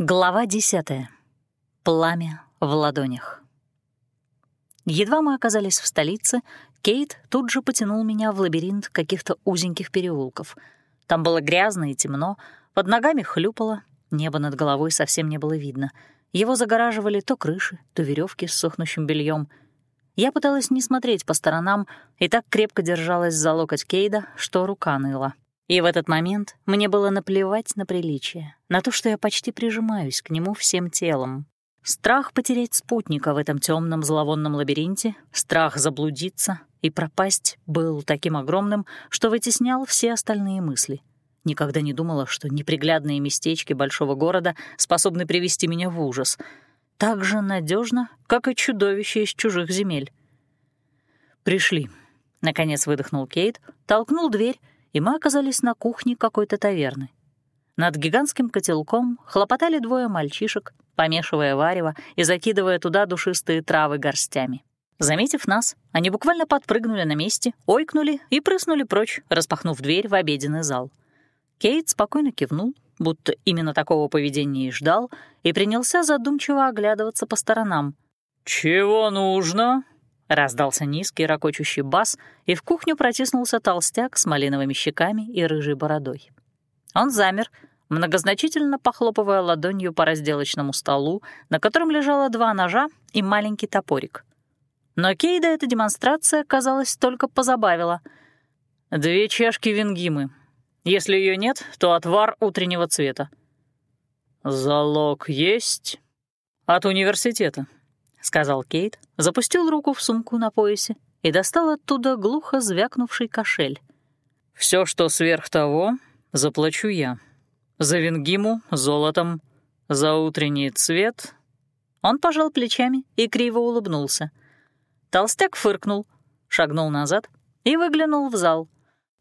Глава десятая. Пламя в ладонях. Едва мы оказались в столице, Кейт тут же потянул меня в лабиринт каких-то узеньких переулков. Там было грязно и темно, под ногами хлюпало, небо над головой совсем не было видно. Его загораживали то крыши, то веревки с сохнущим бельем. Я пыталась не смотреть по сторонам и так крепко держалась за локоть Кейда, что рука ныла. И в этот момент мне было наплевать на приличие, на то, что я почти прижимаюсь к нему всем телом. Страх потерять спутника в этом темном зловонном лабиринте, страх заблудиться и пропасть был таким огромным, что вытеснял все остальные мысли. Никогда не думала, что неприглядные местечки большого города способны привести меня в ужас. Так же надежно, как и чудовище из чужих земель. «Пришли», — наконец выдохнул Кейт, толкнул дверь и мы оказались на кухне какой-то таверны. Над гигантским котелком хлопотали двое мальчишек, помешивая варево и закидывая туда душистые травы горстями. Заметив нас, они буквально подпрыгнули на месте, ойкнули и прыснули прочь, распахнув дверь в обеденный зал. Кейт спокойно кивнул, будто именно такого поведения и ждал, и принялся задумчиво оглядываться по сторонам. «Чего нужно?» Раздался низкий ракочущий бас, и в кухню протиснулся толстяк с малиновыми щеками и рыжей бородой. Он замер, многозначительно похлопывая ладонью по разделочному столу, на котором лежало два ножа и маленький топорик. Но Кейда эта демонстрация, казалось, только позабавила. «Две чашки венгимы. Если ее нет, то отвар утреннего цвета». «Залог есть?» «От университета», — сказал Кейт, запустил руку в сумку на поясе и достал оттуда глухо звякнувший кошель. Все, что сверх того, заплачу я. За вингиму — золотом, за утренний цвет...» Он пожал плечами и криво улыбнулся. Толстяк фыркнул, шагнул назад и выглянул в зал.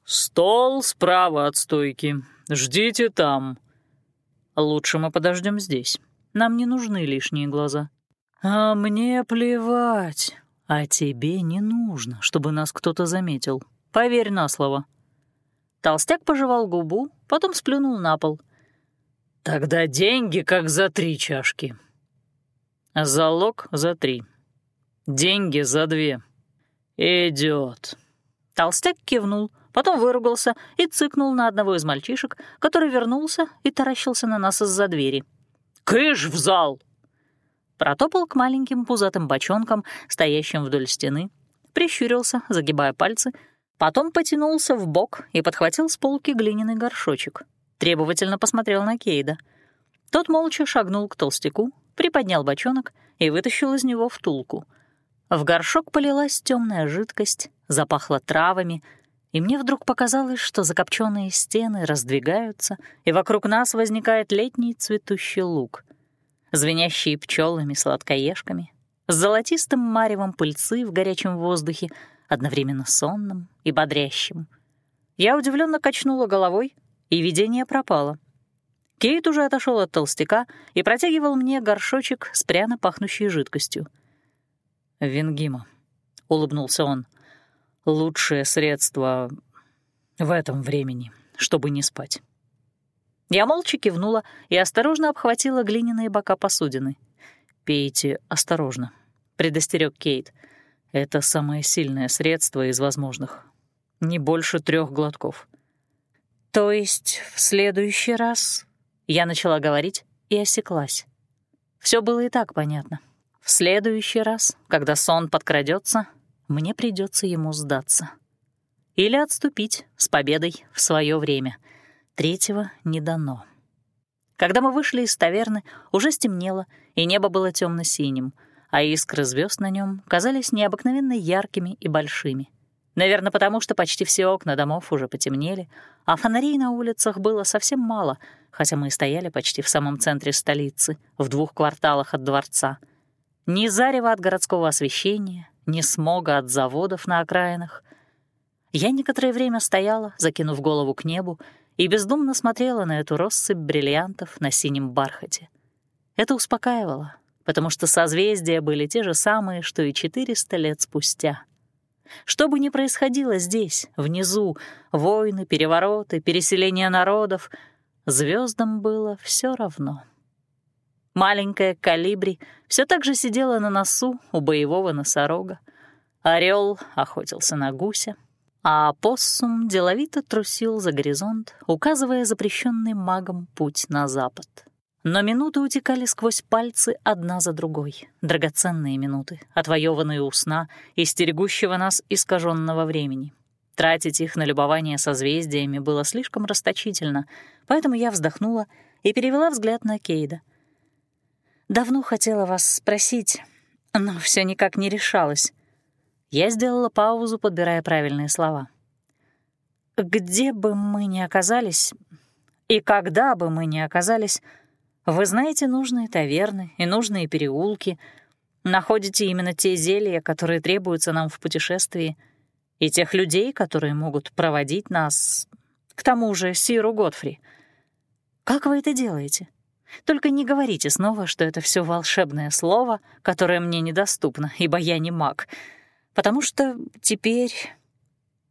«Стол справа от стойки. Ждите там». «Лучше мы подождем здесь. Нам не нужны лишние глаза». «А мне плевать. А тебе не нужно, чтобы нас кто-то заметил. Поверь на слово». Толстяк пожевал губу, потом сплюнул на пол. «Тогда деньги как за три чашки». «Залог за три. Деньги за две. Идет. Толстяк кивнул, потом выругался и цыкнул на одного из мальчишек, который вернулся и таращился на нас из-за двери. «Кыш в зал!» Протопал к маленьким пузатым бочонкам, стоящим вдоль стены, прищурился, загибая пальцы, потом потянулся в бок и подхватил с полки глиняный горшочек. Требовательно посмотрел на Кейда. Тот молча шагнул к толстяку, приподнял бочонок и вытащил из него втулку. В горшок полилась темная жидкость, запахло травами, и мне вдруг показалось, что закопченные стены раздвигаются, и вокруг нас возникает летний цветущий луг звенящие пчелами сладкоежками, с золотистым маревом пыльцы в горячем воздухе, одновременно сонным и бодрящим. Я удивленно качнула головой, и видение пропало. Кейт уже отошел от толстяка и протягивал мне горшочек с пряно пахнущей жидкостью. «Венгима», — улыбнулся он, — «лучшее средство в этом времени, чтобы не спать». Я молча кивнула и осторожно обхватила глиняные бока посудины. «Пейте осторожно», — предостерег Кейт. «Это самое сильное средство из возможных. Не больше трех глотков». «То есть в следующий раз...» Я начала говорить и осеклась. Все было и так понятно. В следующий раз, когда сон подкрадется, мне придется ему сдаться. Или отступить с победой в свое время — Третьего не дано. Когда мы вышли из таверны, уже стемнело, и небо было темно синим а искры звезд на нем казались необыкновенно яркими и большими. Наверное, потому что почти все окна домов уже потемнели, а фонарей на улицах было совсем мало, хотя мы и стояли почти в самом центре столицы, в двух кварталах от дворца. Ни зарева от городского освещения, ни смога от заводов на окраинах. Я некоторое время стояла, закинув голову к небу, и бездумно смотрела на эту россыпь бриллиантов на синем бархате. Это успокаивало, потому что созвездия были те же самые, что и 400 лет спустя. Что бы ни происходило здесь, внизу, войны, перевороты, переселение народов, звездам было все равно. Маленькая калибри все так же сидела на носу у боевого носорога. Орел охотился на гуся, а поссум деловито трусил за горизонт, указывая запрещенный магом путь на запад. Но минуты утекали сквозь пальцы одна за другой. Драгоценные минуты, отвоеванные у сна и стерегущего нас искаженного времени. Тратить их на любование созвездиями было слишком расточительно, поэтому я вздохнула и перевела взгляд на Кейда. «Давно хотела вас спросить, но все никак не решалась». Я сделала паузу, подбирая правильные слова. «Где бы мы ни оказались, и когда бы мы ни оказались, вы знаете нужные таверны и нужные переулки, находите именно те зелья, которые требуются нам в путешествии, и тех людей, которые могут проводить нас, к тому же Сиру Годфри. Как вы это делаете? Только не говорите снова, что это все волшебное слово, которое мне недоступно, ибо я не маг, потому что теперь...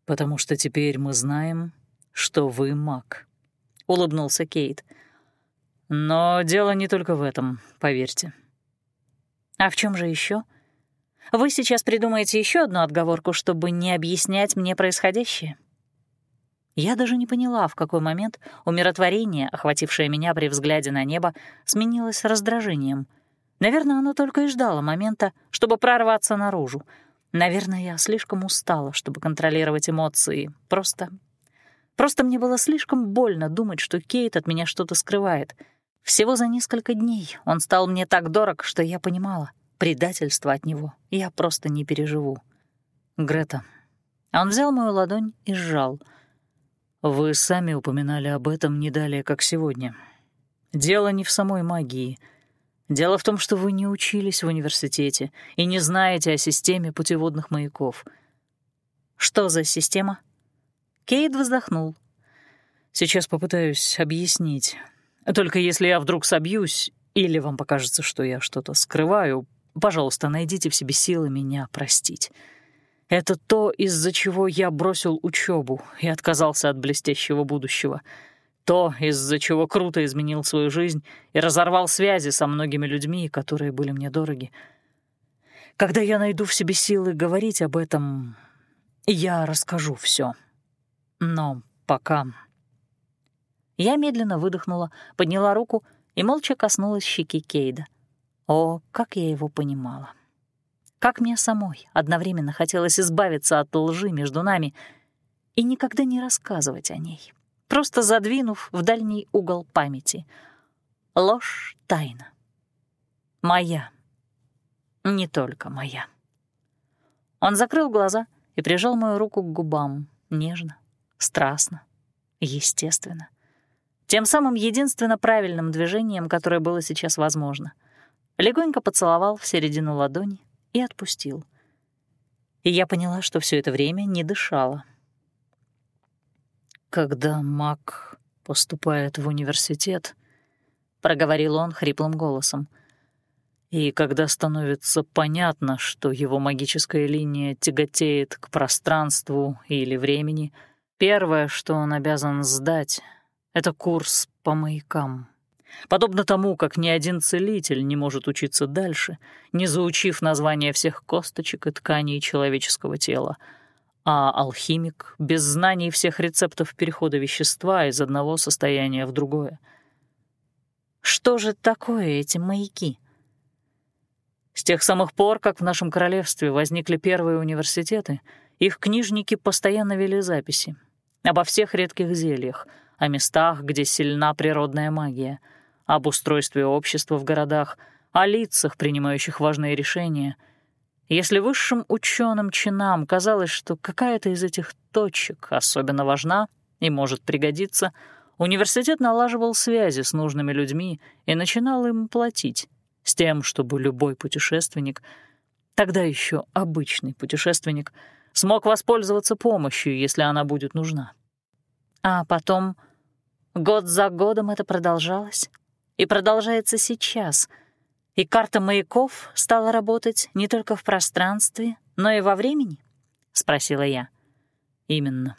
Потому что теперь мы знаем, что вы маг, — улыбнулся Кейт. — но дело не только в этом, поверьте. А в чем же еще? Вы сейчас придумаете еще одну отговорку, чтобы не объяснять мне происходящее? Я даже не поняла, в какой момент умиротворение, охватившее меня при взгляде на небо, сменилось раздражением. Наверное, оно только и ждало момента, чтобы прорваться наружу. Наверное, я слишком устала, чтобы контролировать эмоции. Просто... Просто мне было слишком больно думать, что Кейт от меня что-то скрывает — всего за несколько дней он стал мне так дорог, что я понимала, предательство от него я просто не переживу. Грета. Он взял мою ладонь и сжал. Вы сами упоминали об этом не далее, как сегодня. Дело не в самой магии. Дело в том, что вы не учились в университете и не знаете о системе путеводных маяков. Что за система? Кейт вздохнул. Сейчас попытаюсь объяснить. Только если я вдруг собьюсь, или вам покажется, что я что-то скрываю, пожалуйста, найдите в себе силы меня простить. Это то, из-за чего я бросил учебу и отказался от блестящего будущего. То, из-за чего круто изменил свою жизнь и разорвал связи со многими людьми, которые были мне дороги. Когда я найду в себе силы говорить об этом, я расскажу все. Но пока я медленно выдохнула, подняла руку и молча коснулась щеки Кейда. О, как я его понимала. Как мне самой одновременно хотелось избавиться от лжи между нами и никогда не рассказывать о ней, просто задвинув в дальний угол памяти. Ложь — тайна. Моя. Не только моя. Он закрыл глаза и прижал мою руку к губам, нежно, страстно, естественно. Тем самым единственно правильным движением, которое было сейчас возможно. Легонько поцеловал в середину ладони и отпустил. И я поняла, что все это время не дышала. «Когда маг поступает в университет», — проговорил он хриплым голосом, «и когда становится понятно, что его магическая линия тяготеет к пространству или времени, первое, что он обязан сдать — это курс по маякам. Подобно тому, как ни один целитель не может учиться дальше, не заучив название всех косточек и тканей человеческого тела, а алхимик без знаний всех рецептов перехода вещества из одного состояния в другое. Что же такое эти маяки? С тех самых пор, как в нашем королевстве возникли первые университеты, их книжники постоянно вели записи обо всех редких зельях — о местах, где сильна природная магия, об устройстве общества в городах, о лицах, принимающих важные решения. Если высшим ученым чинам казалось, что какая-то из этих точек особенно важна и может пригодиться, университет налаживал связи с нужными людьми и начинал им платить, с тем, чтобы любой путешественник, тогда еще обычный путешественник, смог воспользоваться помощью, если она будет нужна. А потом Год за годом это продолжалось и продолжается сейчас. И карта маяков стала работать не только в пространстве, но и во времени? — спросила я. Именно.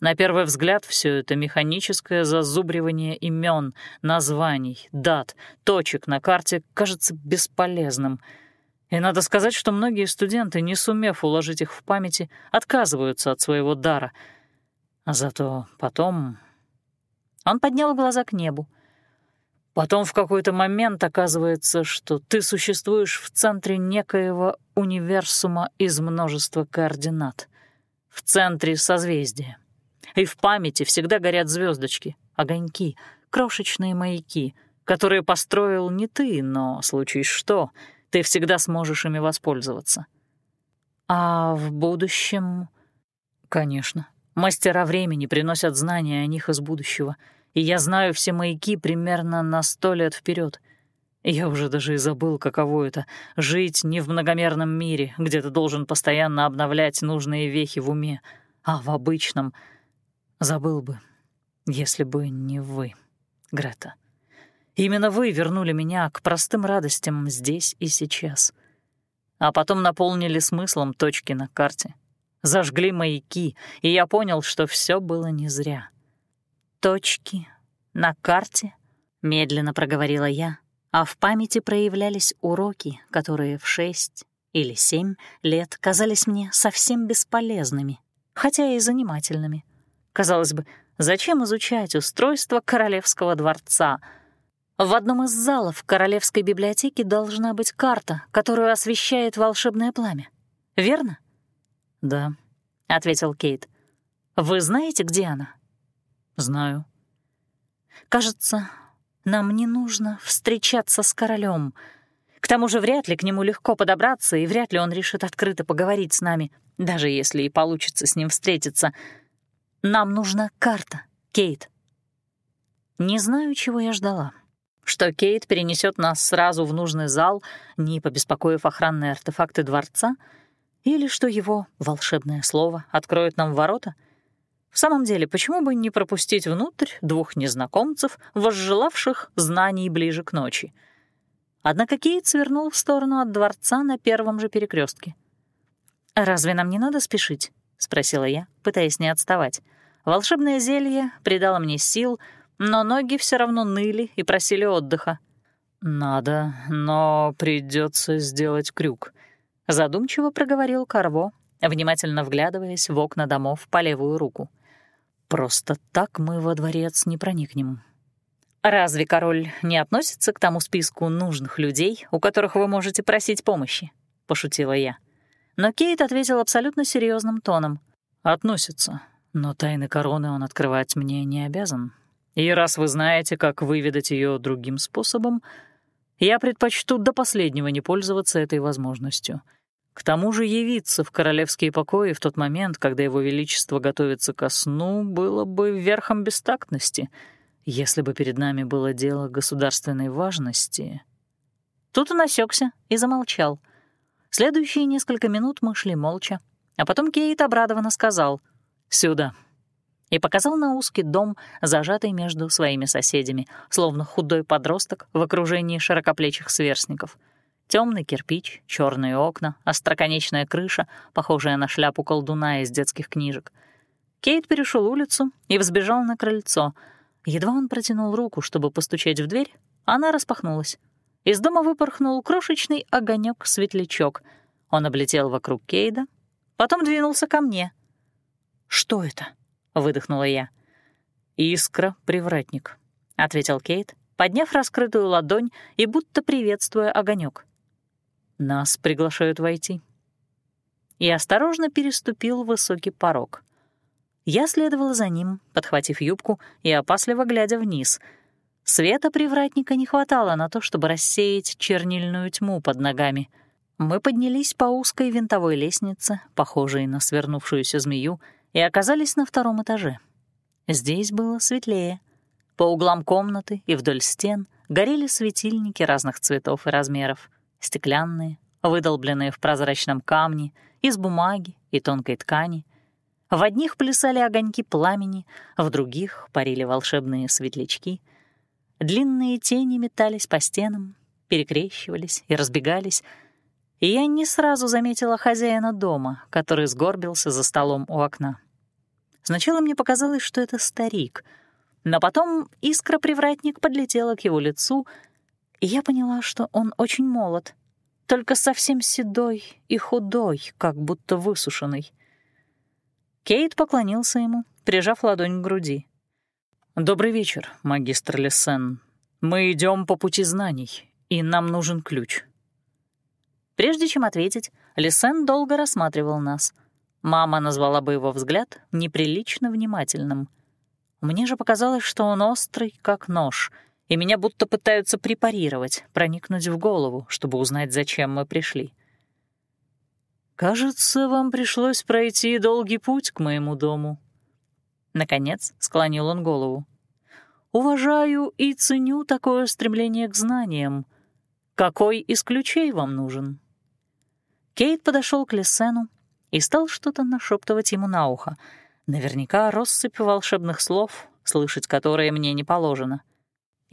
На первый взгляд все это механическое зазубривание имен, названий, дат, точек на карте кажется бесполезным. И надо сказать, что многие студенты, не сумев уложить их в памяти, отказываются от своего дара. А зато потом... Он поднял глаза к небу. Потом в какой-то момент оказывается, что ты существуешь в центре некоего универсума из множества координат, в центре созвездия. И в памяти всегда горят звездочки, огоньки, крошечные маяки, которые построил не ты, но, случись что, ты всегда сможешь ими воспользоваться. А в будущем... Конечно. Мастера времени приносят знания о них из будущего — и я знаю все маяки примерно на сто лет вперед. Я уже даже и забыл, каково это — жить не в многомерном мире, где ты должен постоянно обновлять нужные вехи в уме, а в обычном забыл бы, если бы не вы, Грета. Именно вы вернули меня к простым радостям здесь и сейчас. А потом наполнили смыслом точки на карте. Зажгли маяки, и я понял, что все было не зря точки на карте», — медленно проговорила я, а в памяти проявлялись уроки, которые в шесть или семь лет казались мне совсем бесполезными, хотя и занимательными. Казалось бы, зачем изучать устройство королевского дворца? В одном из залов королевской библиотеки должна быть карта, которую освещает волшебное пламя. Верно? «Да», — ответил Кейт. «Вы знаете, где она?» «Знаю». «Кажется, нам не нужно встречаться с королем. К тому же вряд ли к нему легко подобраться, и вряд ли он решит открыто поговорить с нами, даже если и получится с ним встретиться. Нам нужна карта, Кейт». Не знаю, чего я ждала. Что Кейт перенесет нас сразу в нужный зал, не побеспокоив охранные артефакты дворца, или что его волшебное слово откроет нам ворота — в самом деле, почему бы не пропустить внутрь двух незнакомцев, возжелавших знаний ближе к ночи? Однако Кейт свернул в сторону от дворца на первом же перекрестке. «Разве нам не надо спешить?» — спросила я, пытаясь не отставать. Волшебное зелье придало мне сил, но ноги все равно ныли и просили отдыха. «Надо, но придется сделать крюк», — задумчиво проговорил Карво, внимательно вглядываясь в окна домов по левую руку. Просто так мы во дворец не проникнем. Разве король не относится к тому списку нужных людей, у которых вы можете просить помощи? Пошутила я. Но Кейт ответил абсолютно серьезным тоном. Относится, но тайны короны он открывать мне не обязан. И раз вы знаете, как выведать ее другим способом, я предпочту до последнего не пользоваться этой возможностью — к тому же явиться в королевские покои в тот момент, когда его величество готовится ко сну, было бы верхом бестактности, если бы перед нами было дело государственной важности. Тут он осекся и замолчал. Следующие несколько минут мы шли молча, а потом Кейт обрадованно сказал «Сюда» и показал на узкий дом, зажатый между своими соседями, словно худой подросток в окружении широкоплечих сверстников — Темный кирпич, черные окна, остроконечная крыша, похожая на шляпу колдуна из детских книжек. Кейт перешел улицу и взбежал на крыльцо. Едва он протянул руку, чтобы постучать в дверь, она распахнулась. Из дома выпорхнул крошечный огонек светлячок Он облетел вокруг Кейда, потом двинулся ко мне. «Что это?» — выдохнула я. «Искра-привратник», — ответил Кейт, подняв раскрытую ладонь и будто приветствуя огонек. Нас приглашают войти. И осторожно переступил высокий порог. Я следовала за ним, подхватив юбку и опасливо глядя вниз. Света привратника не хватало на то, чтобы рассеять чернильную тьму под ногами. Мы поднялись по узкой винтовой лестнице, похожей на свернувшуюся змею, и оказались на втором этаже. Здесь было светлее. По углам комнаты и вдоль стен горели светильники разных цветов и размеров — стеклянные, выдолбленные в прозрачном камне, из бумаги и тонкой ткани. В одних плясали огоньки пламени, в других парили волшебные светлячки. Длинные тени метались по стенам, перекрещивались и разбегались, и я не сразу заметила хозяина дома, который сгорбился за столом у окна. Сначала мне показалось, что это старик, но потом искра-привратник подлетела к его лицу, я поняла, что он очень молод, только совсем седой и худой, как будто высушенный. Кейт поклонился ему, прижав ладонь к груди. «Добрый вечер, магистр Лессен. Мы идем по пути знаний, и нам нужен ключ». Прежде чем ответить, Лесен долго рассматривал нас. Мама назвала бы его взгляд неприлично внимательным. Мне же показалось, что он острый, как нож, и меня будто пытаются препарировать, проникнуть в голову, чтобы узнать, зачем мы пришли. «Кажется, вам пришлось пройти долгий путь к моему дому». Наконец склонил он голову. «Уважаю и ценю такое стремление к знаниям. Какой из ключей вам нужен?» Кейт подошел к Лесену и стал что-то нашептывать ему на ухо. Наверняка россыпь волшебных слов, слышать которые мне не положено.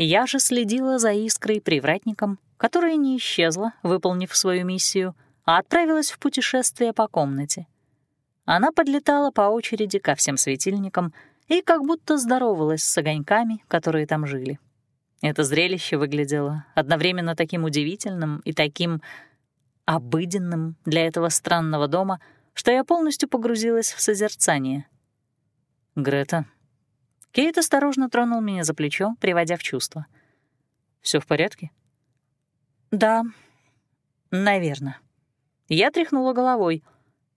Я же следила за искрой-привратником, которая не исчезла, выполнив свою миссию, а отправилась в путешествие по комнате. Она подлетала по очереди ко всем светильникам и как будто здоровалась с огоньками, которые там жили. Это зрелище выглядело одновременно таким удивительным и таким обыденным для этого странного дома, что я полностью погрузилась в созерцание. «Грета». Кейт осторожно тронул меня за плечо, приводя в чувство. Все в порядке?» «Да, наверное». Я тряхнула головой.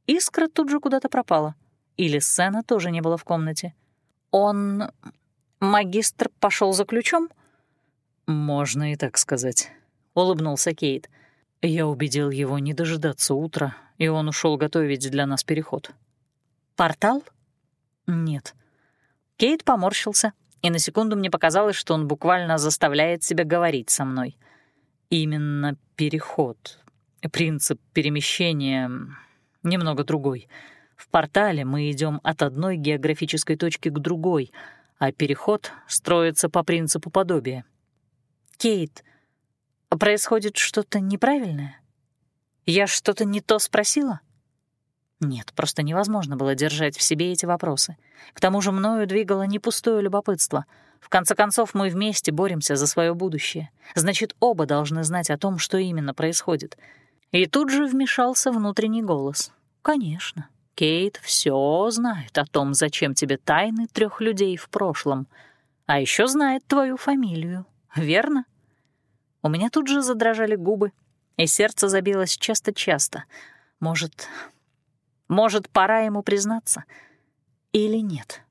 Искра тут же куда-то пропала. Или сцена тоже не было в комнате. Он... Магистр пошел за ключом? «Можно и так сказать», — улыбнулся Кейт. — я убедил его не дожидаться утра, и он ушел готовить для нас переход. «Портал?» «Нет». Кейт поморщился, и на секунду мне показалось, что он буквально заставляет себя говорить со мной. Именно переход. Принцип перемещения немного другой. В портале мы идем от одной географической точки к другой, а переход строится по принципу подобия. «Кейт, Происходит что-то неправильное? Я что-то не то спросила? Нет, просто невозможно было держать в себе эти вопросы. К тому же мною двигало не пустое любопытство. В конце концов, мы вместе боремся за свое будущее. Значит, оба должны знать о том, что именно происходит. И тут же вмешался внутренний голос. «Конечно, Кейт все знает о том, зачем тебе тайны трех людей в прошлом. А еще знает твою фамилию, верно?» У меня тут же задрожали губы, и сердце забилось часто-часто. Может, может, пора ему признаться? Или нет?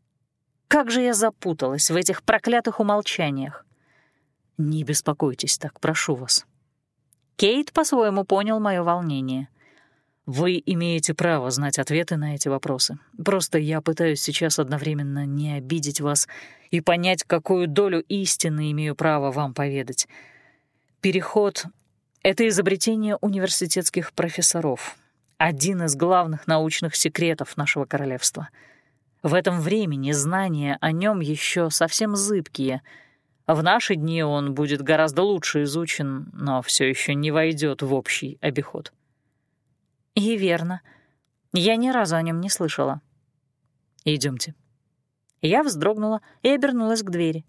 Как же я запуталась в этих проклятых умолчаниях. Не беспокойтесь так, прошу вас. Кейт по-своему понял мое волнение. Вы имеете право знать ответы на эти вопросы. Просто я пытаюсь сейчас одновременно не обидеть вас и понять, какую долю истины имею право вам поведать. Переход — это изобретение университетских профессоров, один из главных научных секретов нашего королевства. В этом времени знания о нем еще совсем зыбкие. В наши дни он будет гораздо лучше изучен, но все еще не войдет в общий обиход. И верно. Я ни разу о нем не слышала. Идемте. Я вздрогнула и обернулась к двери.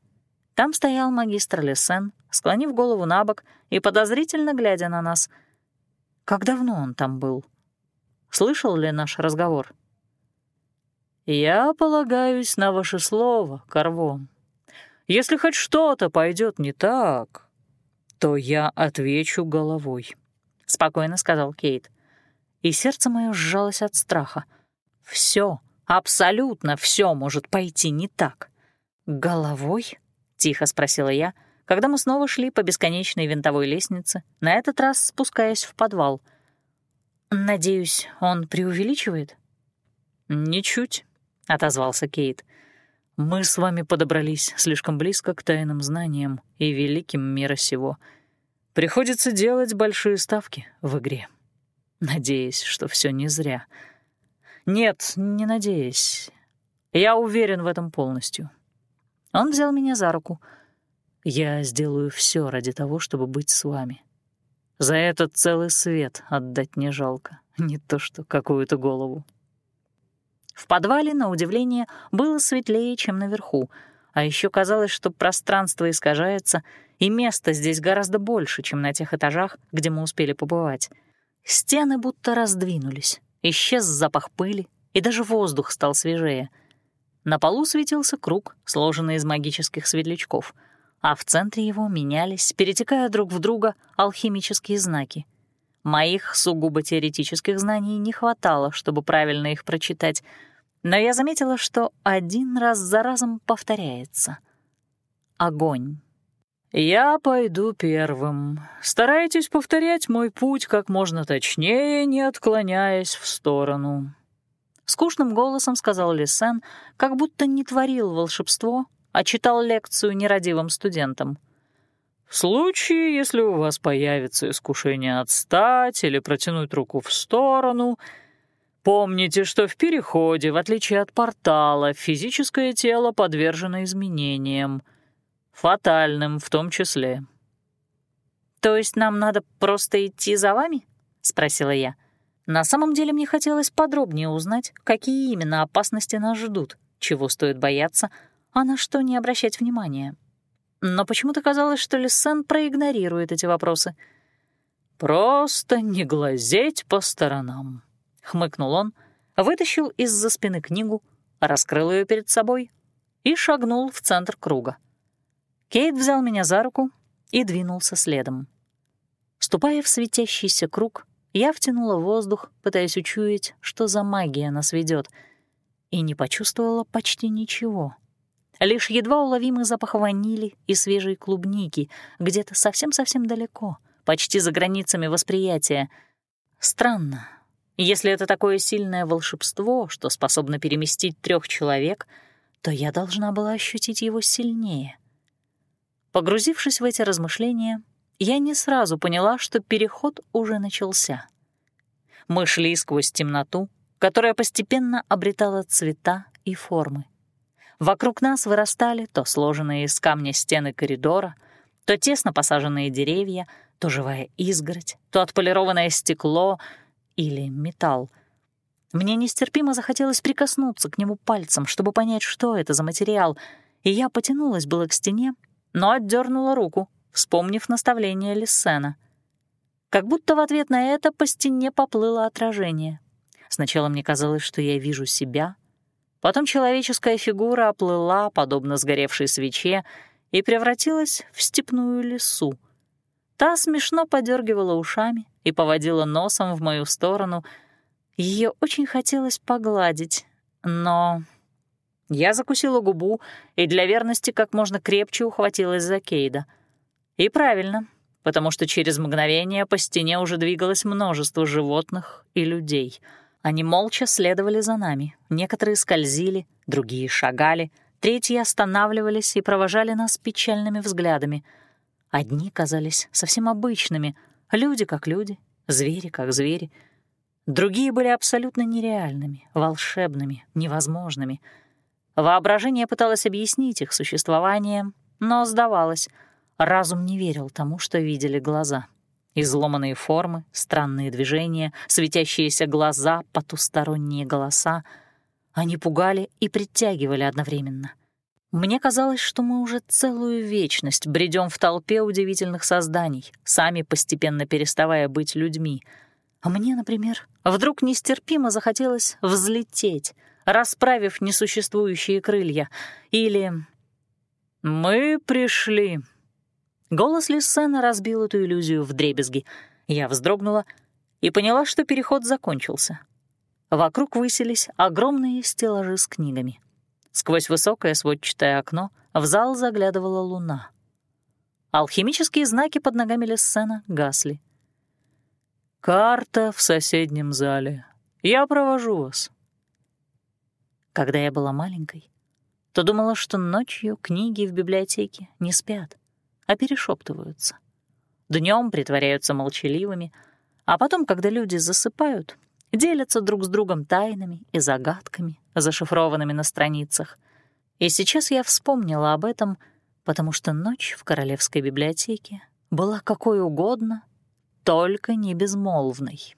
Там стоял магистр Лесен, склонив голову на бок и подозрительно глядя на нас. Как давно он там был? Слышал ли наш разговор? «Я полагаюсь на ваше слово, Карвон. Если хоть что-то пойдет не так, то я отвечу головой», — спокойно сказал Кейт. И сердце мое сжалось от страха. Все, абсолютно все может пойти не так. Головой? Тихо спросила я, когда мы снова шли по бесконечной винтовой лестнице, на этот раз спускаясь в подвал. «Надеюсь, он преувеличивает?» «Ничуть», — отозвался Кейт. «Мы с вами подобрались слишком близко к тайным знаниям и великим мира сего. Приходится делать большие ставки в игре, надеясь, что все не зря. Нет, не надеясь. Я уверен в этом полностью. Он взял меня за руку. «Я сделаю все ради того, чтобы быть с вами. За этот целый свет отдать не жалко, не то что какую-то голову». В подвале, на удивление, было светлее, чем наверху, а еще казалось, что пространство искажается, и места здесь гораздо больше, чем на тех этажах, где мы успели побывать. Стены будто раздвинулись, исчез запах пыли, и даже воздух стал свежее. На полу светился круг, сложенный из магических светлячков, а в центре его менялись, перетекая друг в друга, алхимические знаки. Моих сугубо теоретических знаний не хватало, чтобы правильно их прочитать, но я заметила, что один раз за разом повторяется. Огонь. «Я пойду первым. Старайтесь повторять мой путь как можно точнее, не отклоняясь в сторону». Скучным голосом сказал Лисен, как будто не творил волшебство, а читал лекцию нерадивым студентам. «В случае, если у вас появится искушение отстать или протянуть руку в сторону, помните, что в переходе, в отличие от портала, физическое тело подвержено изменениям, фатальным в том числе». «То есть нам надо просто идти за вами?» — спросила я. На самом деле мне хотелось подробнее узнать, какие именно опасности нас ждут, чего стоит бояться, а на что не обращать внимания. Но почему-то казалось, что Лиссен проигнорирует эти вопросы. «Просто не глазеть по сторонам», — хмыкнул он, вытащил из-за спины книгу, раскрыл ее перед собой и шагнул в центр круга. Кейт взял меня за руку и двинулся следом. Ступая в светящийся круг, я втянула воздух, пытаясь учуять, что за магия нас ведет, и не почувствовала почти ничего — Лишь едва уловимый запах ванили и свежей клубники где-то совсем-совсем далеко, почти за границами восприятия. Странно. Если это такое сильное волшебство, что способно переместить трех человек, то я должна была ощутить его сильнее. Погрузившись в эти размышления, я не сразу поняла, что переход уже начался. Мы шли сквозь темноту, которая постепенно обретала цвета и формы. Вокруг нас вырастали то сложенные из камня стены коридора, то тесно посаженные деревья, то живая изгородь, то отполированное стекло или металл. Мне нестерпимо захотелось прикоснуться к нему пальцем, чтобы понять, что это за материал, и я потянулась было к стене, но отдернула руку, вспомнив наставление Лиссена. Как будто в ответ на это по стене поплыло отражение. Сначала мне казалось, что я вижу себя, Потом человеческая фигура оплыла, подобно сгоревшей свече, и превратилась в степную лису. Та смешно подергивала ушами и поводила носом в мою сторону. Ее очень хотелось погладить, но... Я закусила губу и для верности как можно крепче ухватилась за Кейда. И правильно, потому что через мгновение по стене уже двигалось множество животных и людей — они молча следовали за нами. Некоторые скользили, другие шагали, третьи останавливались и провожали нас печальными взглядами. Одни казались совсем обычными, люди как люди, звери как звери. Другие были абсолютно нереальными, волшебными, невозможными. Воображение пыталось объяснить их существование, но сдавалось. Разум не верил тому, что видели глаза. Изломанные формы, странные движения, светящиеся глаза, потусторонние голоса. Они пугали и притягивали одновременно. Мне казалось, что мы уже целую вечность бредем в толпе удивительных созданий, сами постепенно переставая быть людьми. А мне, например, вдруг нестерпимо захотелось взлететь, расправив несуществующие крылья, или «Мы пришли», Голос Лиссена разбил эту иллюзию в дребезги. Я вздрогнула и поняла, что переход закончился. Вокруг высились огромные стеллажи с книгами. Сквозь высокое сводчатое окно в зал заглядывала луна. Алхимические знаки под ногами Лиссена гасли. «Карта в соседнем зале. Я провожу вас». Когда я была маленькой, то думала, что ночью книги в библиотеке не спят а перешептываются. Днем притворяются молчаливыми, а потом, когда люди засыпают, делятся друг с другом тайнами и загадками, зашифрованными на страницах. И сейчас я вспомнила об этом, потому что ночь в Королевской библиотеке была какой угодно, только не безмолвной.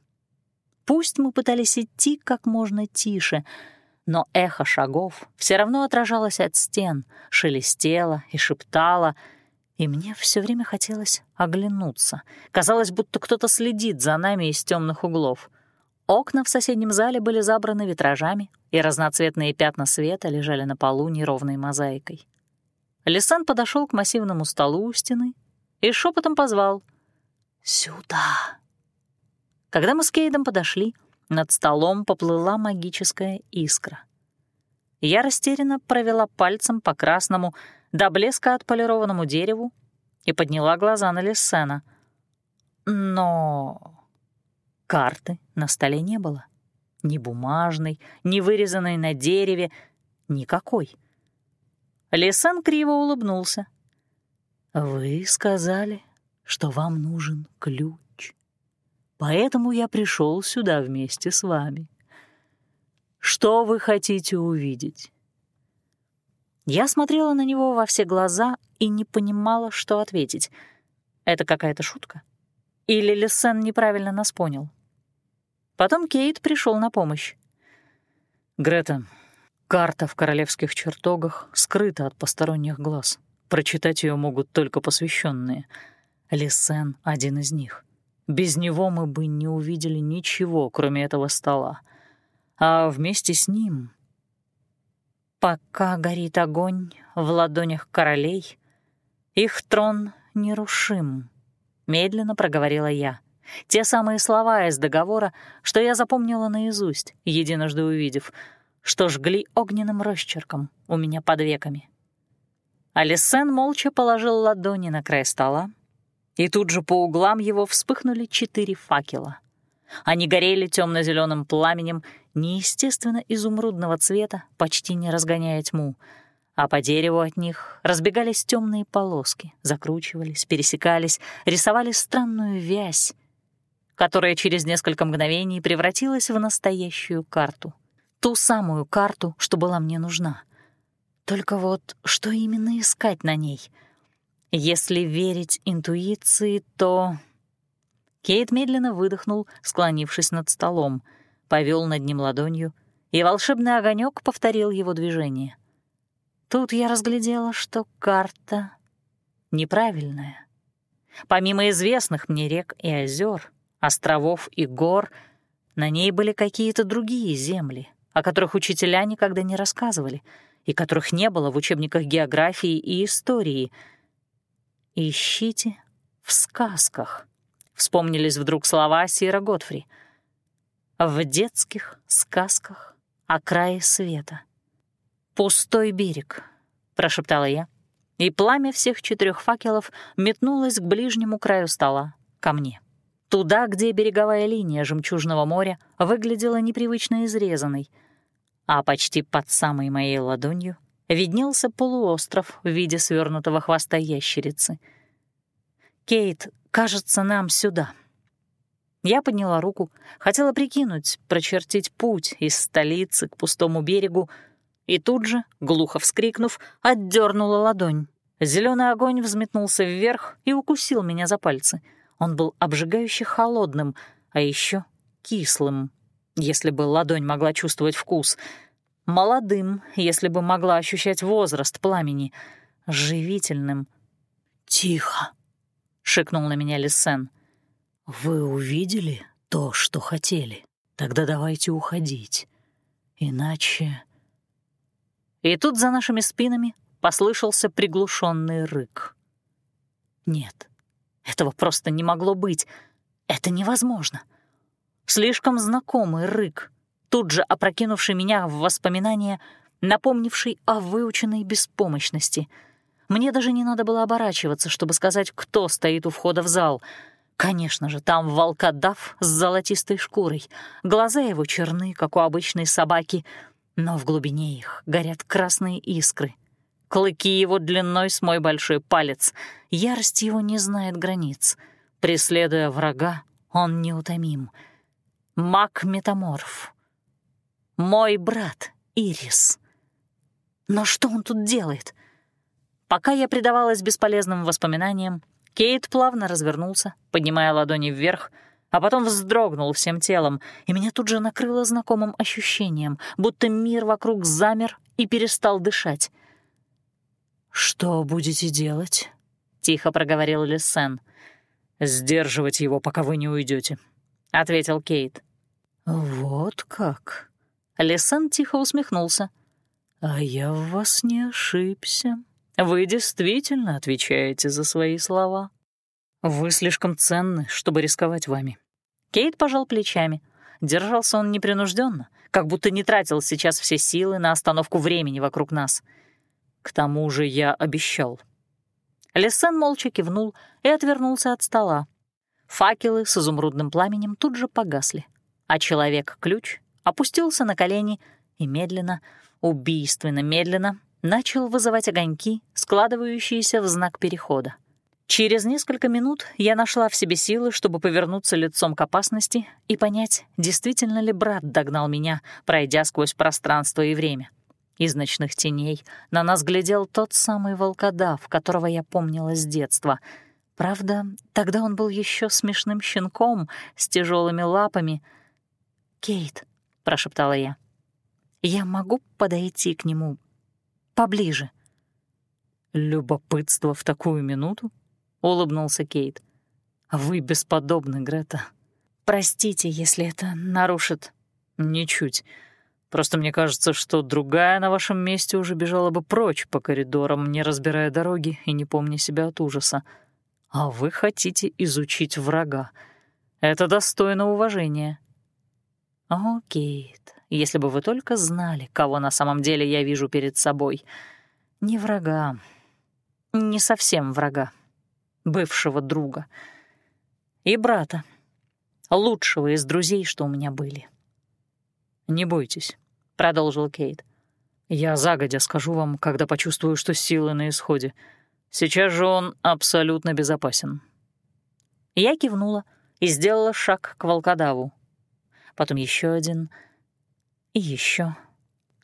Пусть мы пытались идти как можно тише, Но эхо шагов все равно отражалось от стен, шелестело и шептало, и мне все время хотелось оглянуться. Казалось, будто кто-то следит за нами из темных углов. Окна в соседнем зале были забраны витражами, и разноцветные пятна света лежали на полу неровной мозаикой. Лисан подошел к массивному столу у стены и шепотом позвал «Сюда». Когда мы с Кейдом подошли, над столом поплыла магическая искра. Я растерянно провела пальцем по красному, до блеска отполированному дереву и подняла глаза на Лиссена. Но карты на столе не было. Ни бумажной, ни вырезанной на дереве, никакой. Лисан криво улыбнулся. «Вы сказали, что вам нужен ключ. Поэтому я пришел сюда вместе с вами. Что вы хотите увидеть?» Я смотрела на него во все глаза и не понимала, что ответить. Это какая-то шутка? Или Лесен неправильно нас понял? Потом Кейт пришел на помощь. «Грета, карта в королевских чертогах скрыта от посторонних глаз. Прочитать ее могут только посвященные. Лесен — один из них. Без него мы бы не увидели ничего, кроме этого стола. А вместе с ним... Пока горит огонь в ладонях королей, их трон нерушим, — медленно проговорила я. Те самые слова из договора, что я запомнила наизусть, единожды увидев, что жгли огненным росчерком у меня под веками. Алисен молча положил ладони на край стола, и тут же по углам его вспыхнули четыре факела. Они горели темно-зеленым пламенем, неестественно изумрудного цвета, почти не разгоняя тьму, а по дереву от них разбегались темные полоски, закручивались, пересекались, рисовали странную вязь, которая через несколько мгновений превратилась в настоящую карту. Ту самую карту, что была мне нужна. Только вот что именно искать на ней — если верить интуиции, то... Кейт медленно выдохнул, склонившись над столом, повел над ним ладонью, и волшебный огонек повторил его движение. Тут я разглядела, что карта неправильная. Помимо известных мне рек и озер, островов и гор, на ней были какие-то другие земли, о которых учителя никогда не рассказывали и которых не было в учебниках географии и истории — «Ищите в сказках», — вспомнились вдруг слова Сира Готфри. «В детских сказках о крае света». «Пустой берег», — прошептала я, и пламя всех четырех факелов метнулось к ближнему краю стола, ко мне. Туда, где береговая линия Жемчужного моря выглядела непривычно изрезанной, а почти под самой моей ладонью виднелся полуостров в виде свернутого хвоста ящерицы. «Кейт, кажется, нам сюда». Я подняла руку, хотела прикинуть, прочертить путь из столицы к пустому берегу, и тут же, глухо вскрикнув, отдернула ладонь. Зеленый огонь взметнулся вверх и укусил меня за пальцы. Он был обжигающе холодным, а еще кислым, если бы ладонь могла чувствовать вкус — молодым, если бы могла ощущать возраст пламени, живительным. «Тихо!» — шикнул на меня Лисен. «Вы увидели то, что хотели? Тогда давайте уходить. Иначе...» И тут за нашими спинами послышался приглушенный рык. «Нет, этого просто не могло быть. Это невозможно. Слишком знакомый рык, тут же опрокинувший меня в воспоминания, напомнивший о выученной беспомощности. Мне даже не надо было оборачиваться, чтобы сказать, кто стоит у входа в зал. Конечно же, там волкодав с золотистой шкурой. Глаза его черны, как у обычной собаки, но в глубине их горят красные искры. Клыки его длиной с мой большой палец. Ярость его не знает границ. Преследуя врага, он неутомим. Маг-метаморф, мой брат Ирис. Но что он тут делает? Пока я предавалась бесполезным воспоминаниям, Кейт плавно развернулся, поднимая ладони вверх, а потом вздрогнул всем телом, и меня тут же накрыло знакомым ощущением, будто мир вокруг замер и перестал дышать. «Что будете делать?» — тихо проговорил Лисен. «Сдерживать его, пока вы не уйдете, ответил Кейт. «Вот как?» Лисен тихо усмехнулся. «А я в вас не ошибся. Вы действительно отвечаете за свои слова. Вы слишком ценны, чтобы рисковать вами». Кейт пожал плечами. Держался он непринужденно, как будто не тратил сейчас все силы на остановку времени вокруг нас — к тому же я обещал. Лессен молча кивнул и отвернулся от стола. Факелы с изумрудным пламенем тут же погасли, а человек-ключ опустился на колени и медленно, убийственно медленно начал вызывать огоньки, складывающиеся в знак перехода. Через несколько минут я нашла в себе силы, чтобы повернуться лицом к опасности и понять, действительно ли брат догнал меня, пройдя сквозь пространство и время. Из ночных теней на нас глядел тот самый волкодав, которого я помнила с детства. Правда, тогда он был еще смешным щенком с тяжелыми лапами. «Кейт», — прошептала я, — «я могу подойти к нему поближе?» «Любопытство в такую минуту?» — улыбнулся Кейт. «Вы бесподобны, Грета». «Простите, если это нарушит...» «Ничуть. Просто мне кажется, что другая на вашем месте уже бежала бы прочь по коридорам, не разбирая дороги и не помня себя от ужаса. А вы хотите изучить врага. Это достойно уважения. О, Кейт, если бы вы только знали, кого на самом деле я вижу перед собой. Не врага, не совсем врага, бывшего друга и брата, лучшего из друзей, что у меня были. Не бойтесь. — продолжил Кейт. «Я загодя скажу вам, когда почувствую, что силы на исходе. Сейчас же он абсолютно безопасен». Я кивнула и сделала шаг к волкодаву. Потом еще один и еще.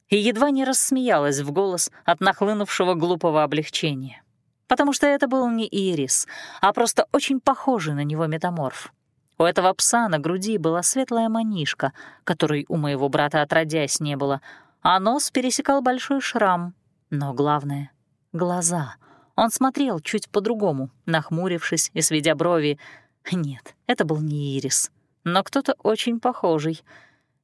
И едва не рассмеялась в голос от нахлынувшего глупого облегчения. Потому что это был не Ирис, а просто очень похожий на него метаморф. У этого пса на груди была светлая манишка, которой у моего брата отродясь не было, а нос пересекал большой шрам. Но главное — глаза. Он смотрел чуть по-другому, нахмурившись и сведя брови. Нет, это был не Ирис, но кто-то очень похожий.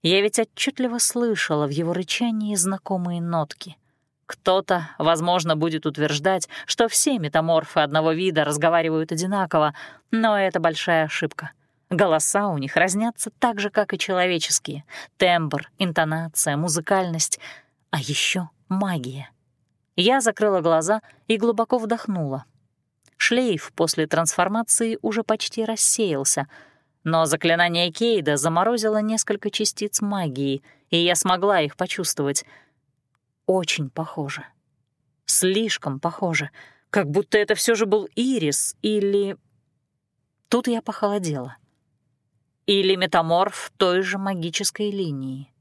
Я ведь отчетливо слышала в его рычании знакомые нотки — кто-то, возможно, будет утверждать, что все метаморфы одного вида разговаривают одинаково, но это большая ошибка. Голоса у них разнятся так же, как и человеческие. Тембр, интонация, музыкальность, а еще магия. Я закрыла глаза и глубоко вдохнула. Шлейф после трансформации уже почти рассеялся, но заклинание Кейда заморозило несколько частиц магии, и я смогла их почувствовать. Очень похоже. Слишком похоже, как будто это все же был Ирис или... Тут я похолодела или метаморф той же магической линии.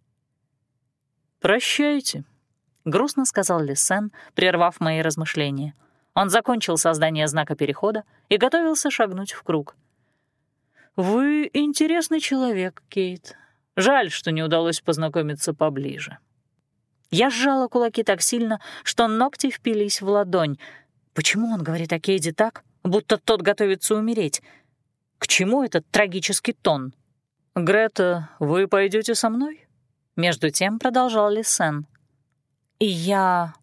«Прощайте», — грустно сказал Лисен, прервав мои размышления. Он закончил создание знака перехода и готовился шагнуть в круг. «Вы интересный человек, Кейт. Жаль, что не удалось познакомиться поближе». Я сжала кулаки так сильно, что ногти впились в ладонь. Почему он говорит о Кейде так, будто тот готовится умереть? К чему этот трагический тон? «Грета, вы пойдете со мной?» Между тем продолжал Лисен. И я...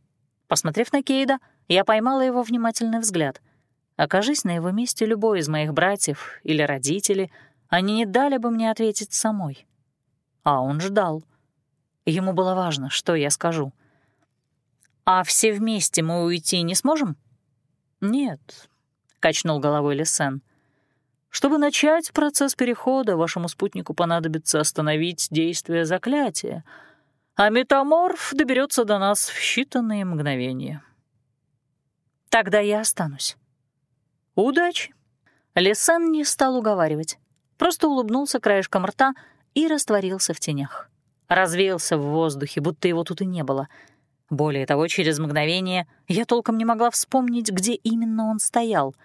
Посмотрев на Кейда, я поймала его внимательный взгляд. Окажись на его месте любой из моих братьев или родителей, они не дали бы мне ответить самой. А он ждал. Ему было важно, что я скажу. «А все вместе мы уйти не сможем?» «Нет», — качнул головой Лисен. Чтобы начать процесс перехода, вашему спутнику понадобится остановить действие заклятия, а метаморф доберется до нас в считанные мгновения. Тогда я останусь. Удачи. Лесен не стал уговаривать, просто улыбнулся краешком рта и растворился в тенях. Развеялся в воздухе, будто его тут и не было. Более того, через мгновение я толком не могла вспомнить, где именно он стоял —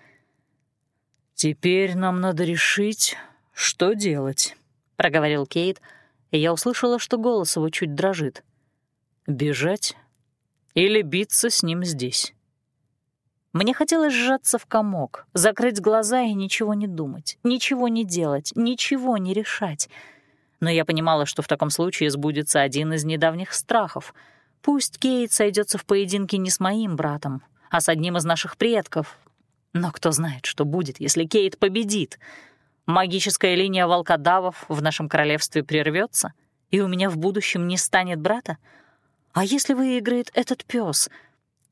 «Теперь нам надо решить, «Что делать?» — проговорил Кейт, и я услышала, что голос его чуть дрожит. «Бежать или биться с ним здесь?» Мне хотелось сжаться в комок, закрыть глаза и ничего не думать, ничего не делать, ничего не решать. Но я понимала, что в таком случае сбудется один из недавних страхов. Пусть Кейт сойдется в поединке не с моим братом, а с одним из наших предков. Но кто знает, что будет, если Кейт победит. Магическая линия волкодавов в нашем королевстве прервется, и у меня в будущем не станет брата? А если выиграет этот пес?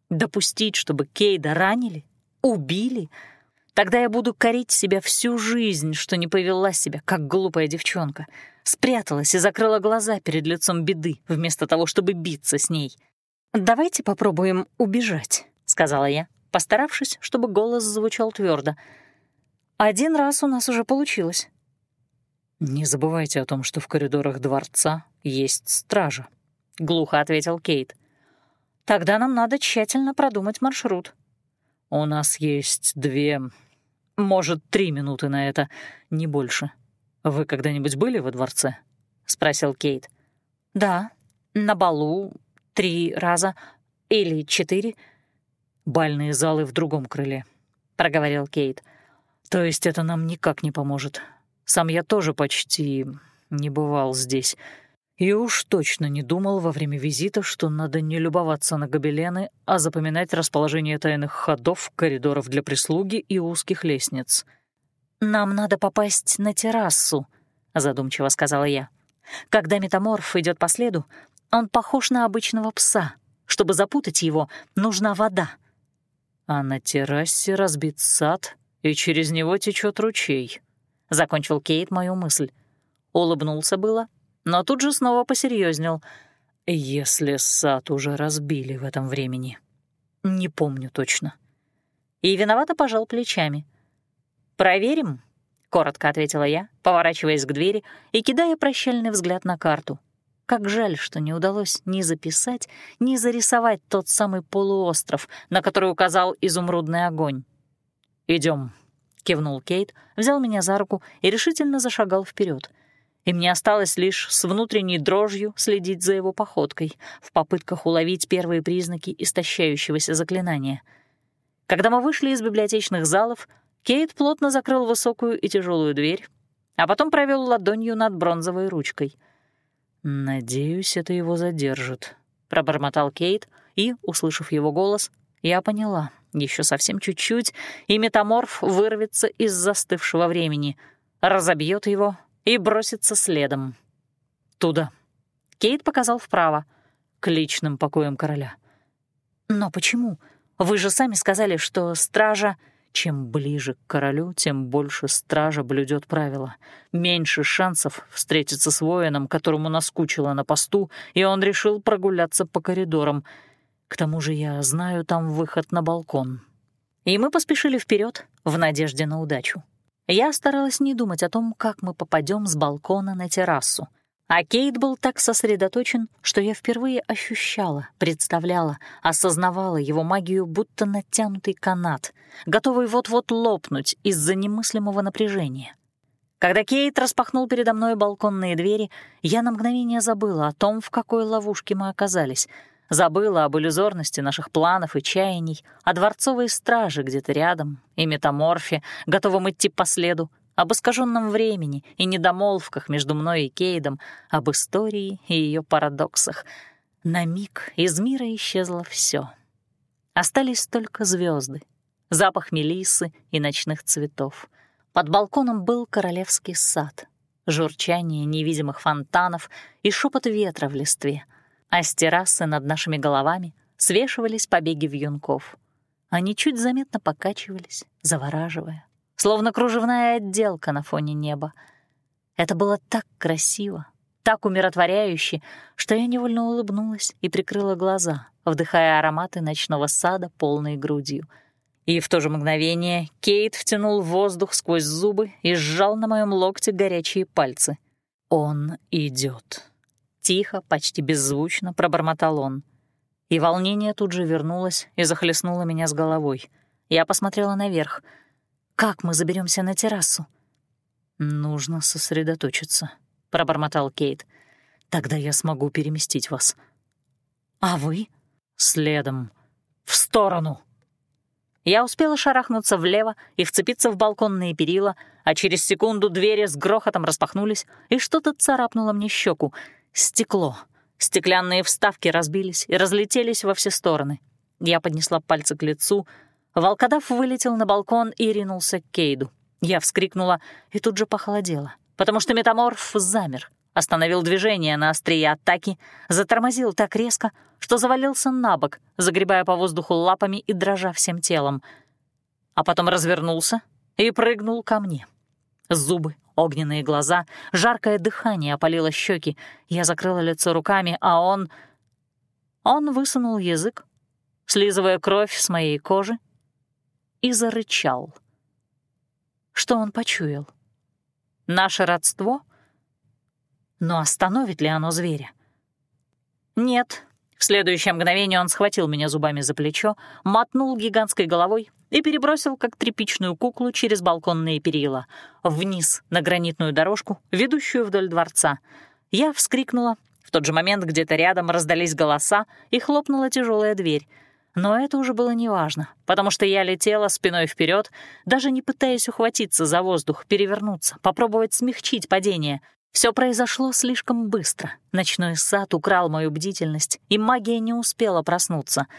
Допустить, чтобы Кейда ранили? Убили? Тогда я буду корить себя всю жизнь, что не повела себя, как глупая девчонка. Спряталась и закрыла глаза перед лицом беды, вместо того, чтобы биться с ней. «Давайте попробуем убежать», — сказала я, постаравшись, чтобы голос звучал твердо. «Один раз у нас уже получилось». «Не забывайте о том, что в коридорах дворца есть стража», — глухо ответил Кейт. «Тогда нам надо тщательно продумать маршрут». «У нас есть две, может, три минуты на это, не больше. Вы когда-нибудь были во дворце?» — спросил Кейт. «Да, на балу три раза или четыре». «Бальные залы в другом крыле», — проговорил Кейт. «То есть это нам никак не поможет. Сам я тоже почти не бывал здесь. И уж точно не думал во время визита, что надо не любоваться на гобелены, а запоминать расположение тайных ходов, коридоров для прислуги и узких лестниц». «Нам надо попасть на террасу», — задумчиво сказала я. «Когда метаморф идет по следу, он похож на обычного пса. Чтобы запутать его, нужна вода». А на террасе разбит сад, и через него течет ручей. Закончил Кейт мою мысль. Улыбнулся было, но тут же снова посерьезнел. Если сад уже разбили в этом времени. Не помню точно. И виновато пожал плечами. «Проверим», — коротко ответила я, поворачиваясь к двери и кидая прощальный взгляд на карту. Как жаль, что не удалось ни записать, ни зарисовать тот самый полуостров, на который указал изумрудный огонь. Идем, кивнул Кейт, взял меня за руку и решительно зашагал вперед. И мне осталось лишь с внутренней дрожью следить за его походкой в попытках уловить первые признаки истощающегося заклинания. Когда мы вышли из библиотечных залов, Кейт плотно закрыл высокую и тяжелую дверь, а потом провел ладонью над бронзовой ручкой — «Надеюсь, это его задержит», — пробормотал Кейт, и, услышав его голос, я поняла, еще совсем чуть-чуть, и метаморф вырвется из застывшего времени, разобьет его и бросится следом. «Туда». Кейт показал вправо, к личным покоям короля. «Но почему? Вы же сами сказали, что стража...» Чем ближе к королю, тем больше стража блюдет правила. Меньше шансов встретиться с воином, которому наскучило на посту, и он решил прогуляться по коридорам. К тому же я знаю там выход на балкон. И мы поспешили вперед в надежде на удачу. Я старалась не думать о том, как мы попадем с балкона на террасу. А Кейт был так сосредоточен, что я впервые ощущала, представляла, осознавала его магию, будто натянутый канат, готовый вот-вот лопнуть из-за немыслимого напряжения. Когда Кейт распахнул передо мной балконные двери, я на мгновение забыла о том, в какой ловушке мы оказались. Забыла об иллюзорности наших планов и чаяний, о дворцовой страже где-то рядом и метаморфе, готовом идти по следу, об искаженном времени и недомолвках между мной и Кейдом, об истории и ее парадоксах. На миг из мира исчезло все. Остались только звезды, запах мелисы и ночных цветов. Под балконом был королевский сад, журчание невидимых фонтанов и шепот ветра в листве, а с террасы над нашими головами свешивались побеги вьюнков. Они чуть заметно покачивались, завораживая словно кружевная отделка на фоне неба. Это было так красиво, так умиротворяюще, что я невольно улыбнулась и прикрыла глаза, вдыхая ароматы ночного сада полной грудью. И в то же мгновение Кейт втянул воздух сквозь зубы и сжал на моем локте горячие пальцы. «Он идет. Тихо, почти беззвучно пробормотал он. И волнение тут же вернулось и захлестнуло меня с головой. Я посмотрела наверх — как мы заберемся на террасу? «Нужно сосредоточиться», — пробормотал Кейт. «Тогда я смогу переместить вас». «А вы?» «Следом. В сторону!» Я успела шарахнуться влево и вцепиться в балконные перила, а через секунду двери с грохотом распахнулись, и что-то царапнуло мне щеку. Стекло. Стеклянные вставки разбились и разлетелись во все стороны. Я поднесла пальцы к лицу. Волкодав вылетел на балкон и ринулся к Кейду. Я вскрикнула и тут же похолодела, потому что метаморф замер, остановил движение на острие атаки, затормозил так резко, что завалился на бок, загребая по воздуху лапами и дрожа всем телом. А потом развернулся и прыгнул ко мне. Зубы, огненные глаза, жаркое дыхание опалило щеки. Я закрыла лицо руками, а он... Он высунул язык, слизывая кровь с моей кожи, и зарычал. Что он почуял? Наше родство? Но остановит ли оно зверя? Нет. В следующее мгновение он схватил меня зубами за плечо, мотнул гигантской головой и перебросил, как тряпичную куклу, через балконные перила, вниз, на гранитную дорожку, ведущую вдоль дворца. Я вскрикнула. В тот же момент где-то рядом раздались голоса, и хлопнула тяжелая дверь. Но это уже было неважно, потому что я летела спиной вперед, даже не пытаясь ухватиться за воздух, перевернуться, попробовать смягчить падение. Все произошло слишком быстро. Ночной сад украл мою бдительность, и магия не успела проснуться —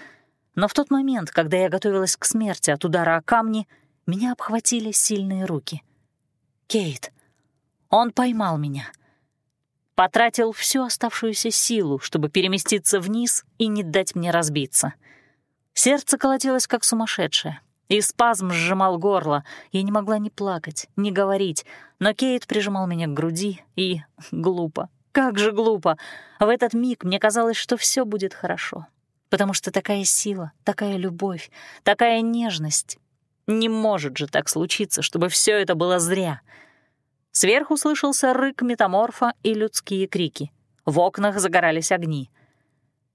но в тот момент, когда я готовилась к смерти от удара о камни, меня обхватили сильные руки. Кейт. Он поймал меня. Потратил всю оставшуюся силу, чтобы переместиться вниз и не дать мне разбиться. Сердце колотилось как сумасшедшее, и спазм сжимал горло. Я не могла ни плакать, ни говорить, но Кейт прижимал меня к груди, и... глупо. Как же глупо! В этот миг мне казалось, что все будет хорошо потому что такая сила, такая любовь, такая нежность. Не может же так случиться, чтобы все это было зря. Сверху слышался рык метаморфа и людские крики. В окнах загорались огни.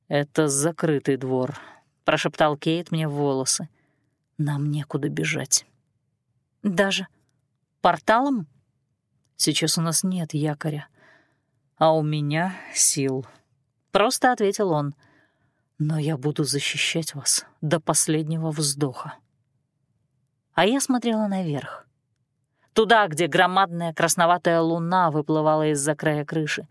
«Это закрытый двор», — прошептал Кейт мне в волосы. «Нам некуда бежать». «Даже порталом?» «Сейчас у нас нет якоря, а у меня сил», — просто ответил он. — но я буду защищать вас до последнего вздоха. А я смотрела наверх. Туда, где громадная красноватая луна выплывала из-за края крыши,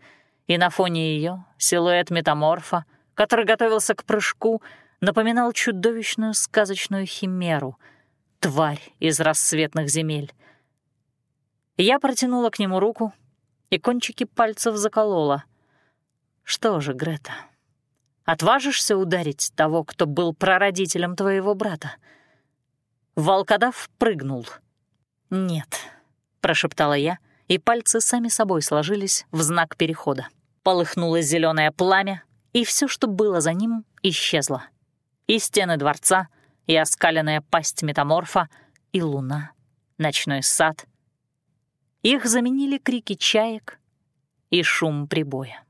и на фоне ее силуэт метаморфа, который готовился к прыжку, напоминал чудовищную сказочную химеру, тварь из рассветных земель. Я протянула к нему руку, и кончики пальцев заколола. Что же, Грета, Отважишься ударить того, кто был прародителем твоего брата?» Волкодав прыгнул. «Нет», — прошептала я, и пальцы сами собой сложились в знак перехода. Полыхнуло зеленое пламя, и все, что было за ним, исчезло. И стены дворца, и оскаленная пасть метаморфа, и луна, ночной сад. Их заменили крики чаек и шум прибоя.